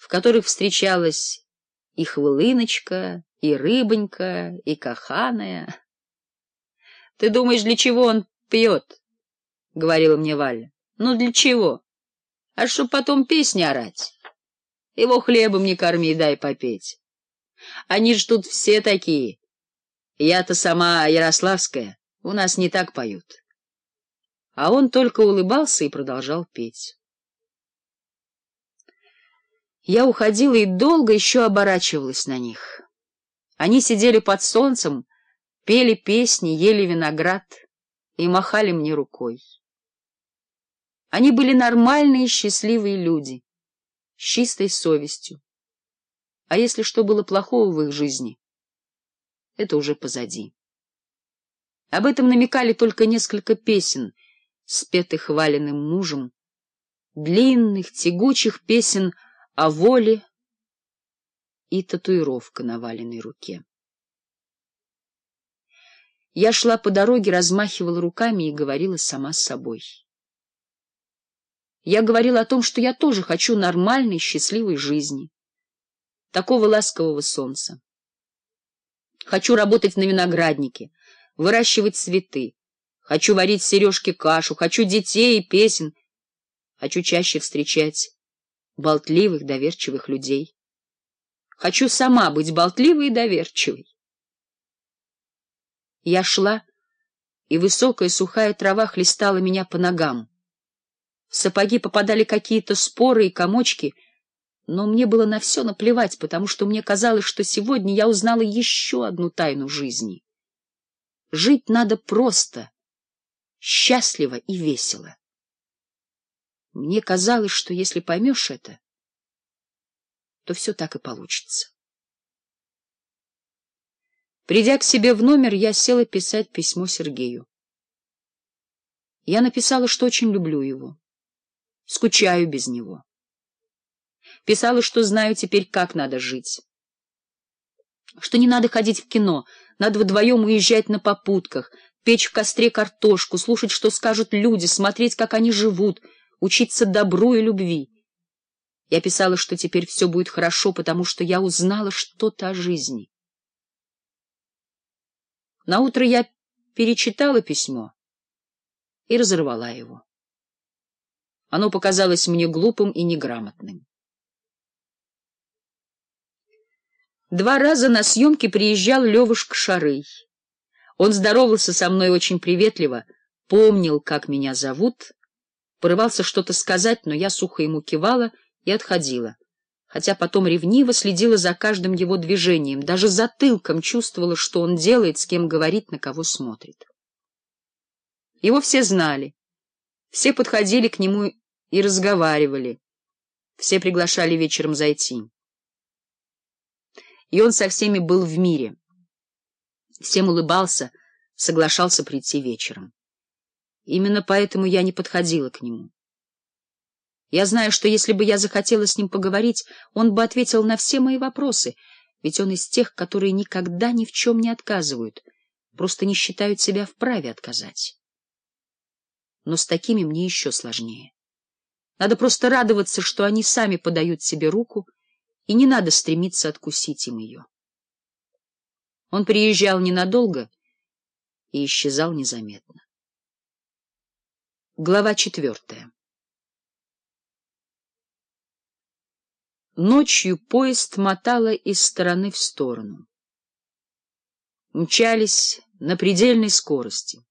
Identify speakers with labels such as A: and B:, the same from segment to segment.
A: в которых встречалась и хвылыночка, и рыбонька, и каханая. — Ты думаешь, для чего он пьет? — говорила мне Валя. — Ну, для чего? А чтоб потом песни орать. Его хлебом не корми, дай попеть. Они ж тут все такие. Я-то сама ярославская, у нас не так поют. А он только улыбался и продолжал петь. Я уходила и долго еще оборачивалась на них. Они сидели под солнцем, пели песни, ели виноград и махали мне рукой. Они были нормальные, счастливые люди, с чистой совестью. А если что было плохого в их жизни, это уже позади. Об этом намекали только несколько песен, спетых валенным мужем, длинных, тягучих песен — о воле и татуировка на валенной руке. Я шла по дороге, размахивала руками и говорила сама с собой. Я говорила о том, что я тоже хочу нормальной, счастливой жизни, такого ласкового солнца. Хочу работать на винограднике, выращивать цветы, хочу варить сережки кашу, хочу детей и песен, хочу чаще встречать болтливых, доверчивых людей. Хочу сама быть болтливой и доверчивой. Я шла, и высокая сухая трава хлестала меня по ногам. В сапоги попадали какие-то споры и комочки, но мне было на все наплевать, потому что мне казалось, что сегодня я узнала еще одну тайну жизни. Жить надо просто, счастливо и весело. Мне казалось, что если поймешь это, то все так и получится. Придя к себе в номер, я села писать письмо Сергею. Я написала, что очень люблю его, скучаю без него. Писала, что знаю теперь, как надо жить, что не надо ходить в кино, надо вдвоем уезжать на попутках, печь в костре картошку, слушать, что скажут люди, смотреть, как они живут — учиться добру и любви. Я писала, что теперь все будет хорошо, потому что я узнала что-то о жизни. Наутро я перечитала письмо и разорвала его. Оно показалось мне глупым и неграмотным. Два раза на съемки приезжал Левушка Шарый. Он здоровался со мной очень приветливо, помнил, как меня зовут, порывался что-то сказать, но я сухо ему кивала и отходила. Хотя потом ревниво следила за каждым его движением, даже затылком чувствовала, что он делает, с кем говорит, на кого смотрит. Его все знали, все подходили к нему и разговаривали, все приглашали вечером зайти. И он со всеми был в мире, всем улыбался, соглашался прийти вечером. Именно поэтому я не подходила к нему. Я знаю, что если бы я захотела с ним поговорить, он бы ответил на все мои вопросы, ведь он из тех, которые никогда ни в чем не отказывают, просто не считают себя вправе отказать. Но с такими мне еще сложнее. Надо просто радоваться, что они сами подают себе руку, и не надо стремиться откусить им ее. Он приезжал ненадолго и исчезал незаметно. Глава четвертая. Ночью поезд мотало из стороны в сторону. Мчались на предельной скорости.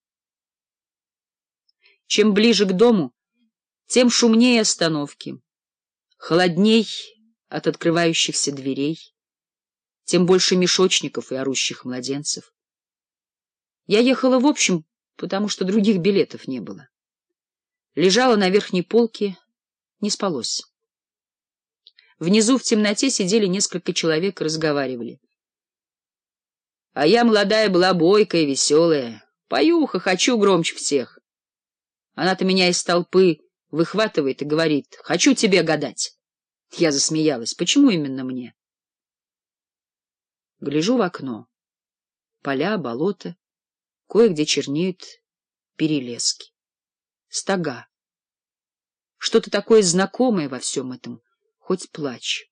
A: Чем ближе к дому, тем шумнее остановки, холодней от открывающихся дверей, тем больше мешочников и орущих младенцев. Я ехала в общем, потому что других билетов не было лежала на верхней полке, не спалось. Внизу в темноте сидели несколько человек и разговаривали. А я, молодая, была бойкая, веселая. Пою, хочу громче всех. Она-то меня из толпы выхватывает и говорит, «Хочу тебе гадать». Я засмеялась. Почему именно мне? Гляжу в окно. Поля, болота, кое-где чернеют перелески стога. Что-то такое знакомое во всем этом, хоть плачь.